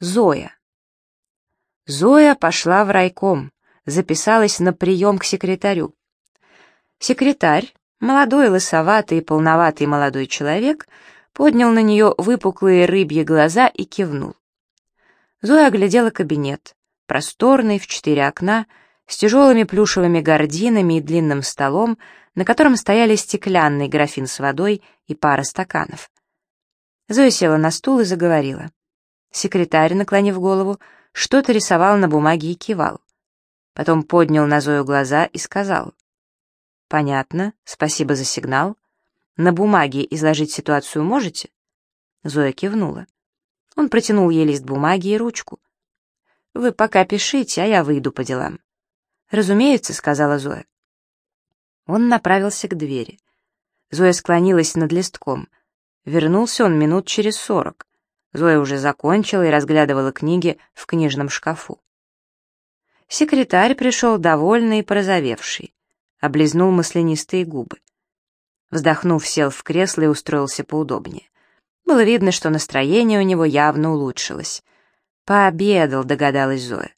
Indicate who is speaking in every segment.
Speaker 1: Зоя. Зоя пошла в райком, записалась на прием к секретарю. Секретарь, молодой, лысоватый полноватый молодой человек, поднял на нее выпуклые рыбьи глаза и кивнул. Зоя оглядела кабинет, просторный, в четыре окна, с тяжелыми плюшевыми гардинами и длинным столом, на котором стояли стеклянный графин с водой и пара стаканов. Зоя села на стул и заговорила. Секретарь, наклонив голову, что-то рисовал на бумаге и кивал. Потом поднял на Зою глаза и сказал. «Понятно, спасибо за сигнал. На бумаге изложить ситуацию можете?» Зоя кивнула. Он протянул ей лист бумаги и ручку. «Вы пока пишите, а я выйду по делам». «Разумеется», — сказала Зоя. Он направился к двери. Зоя склонилась над листком. Вернулся он минут через сорок. Зоя уже закончила и разглядывала книги в книжном шкафу. Секретарь пришел довольный и порозовевший, облизнул маслянистые губы. Вздохнув, сел в кресло и устроился поудобнее. Было видно, что настроение у него явно улучшилось. «Пообедал», — догадалась Зоя.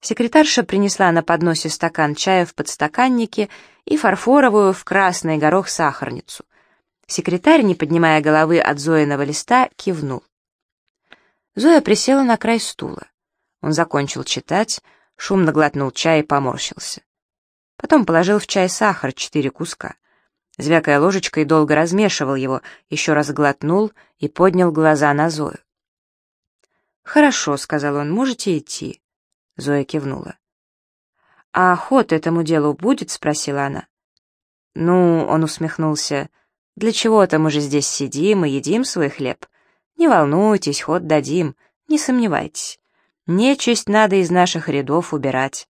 Speaker 1: Секретарша принесла на подносе стакан чая в подстаканнике и фарфоровую в красный горох сахарницу. Секретарь, не поднимая головы от Зоиного листа, кивнул. Зоя присела на край стула. Он закончил читать, шумно глотнул чай и поморщился. Потом положил в чай сахар, четыре куска. Звякая ложечкой, долго размешивал его, еще раз глотнул и поднял глаза на Зою. «Хорошо», — сказал он, — «можете идти». Зоя кивнула. «А ход этому делу будет?» — спросила она. «Ну», — он усмехнулся, — «для чего-то мы же здесь сидим и едим свой хлеб. Не волнуйтесь, ход дадим, не сомневайтесь. Нечисть надо из наших рядов убирать».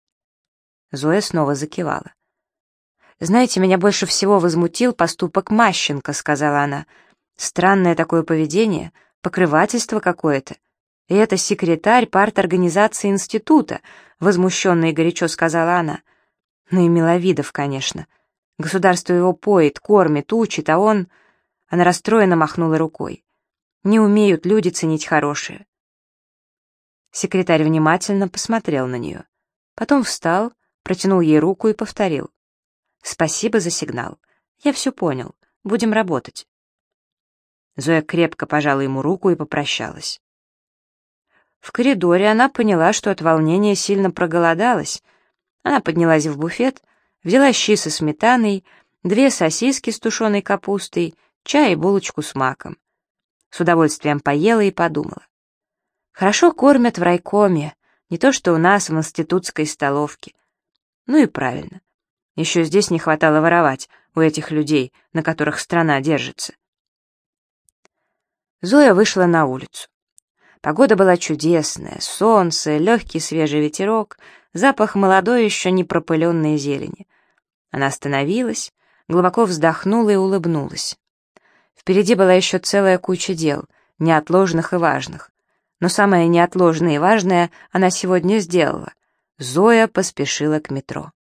Speaker 1: Зоя снова закивала. «Знаете, меня больше всего возмутил поступок Мащенко», — сказала она. «Странное такое поведение, покрывательство какое-то. И это секретарь парторганизации института», — возмущенно и горячо сказала она. «Ну и Миловидов, конечно. Государство его поет, кормит, учит, а он...» Она расстроенно махнула рукой. «Не умеют люди ценить хорошее». Секретарь внимательно посмотрел на нее. Потом встал, протянул ей руку и повторил. «Спасибо за сигнал. Я все понял. Будем работать». Зоя крепко пожала ему руку и попрощалась. В коридоре она поняла, что от волнения сильно проголодалась. Она поднялась в буфет, взяла щи со сметаной, две сосиски с тушеной капустой, чай и булочку с маком. С удовольствием поела и подумала. Хорошо кормят в райкоме, не то что у нас в институтской столовке. Ну и правильно. Еще здесь не хватало воровать у этих людей, на которых страна держится. Зоя вышла на улицу. Погода была чудесная, солнце, легкий свежий ветерок, запах молодой еще не пропыленной зелени. Она остановилась, глубоко вздохнула и улыбнулась. Впереди была еще целая куча дел, неотложных и важных. Но самое неотложное и важное она сегодня сделала. Зоя поспешила к метро.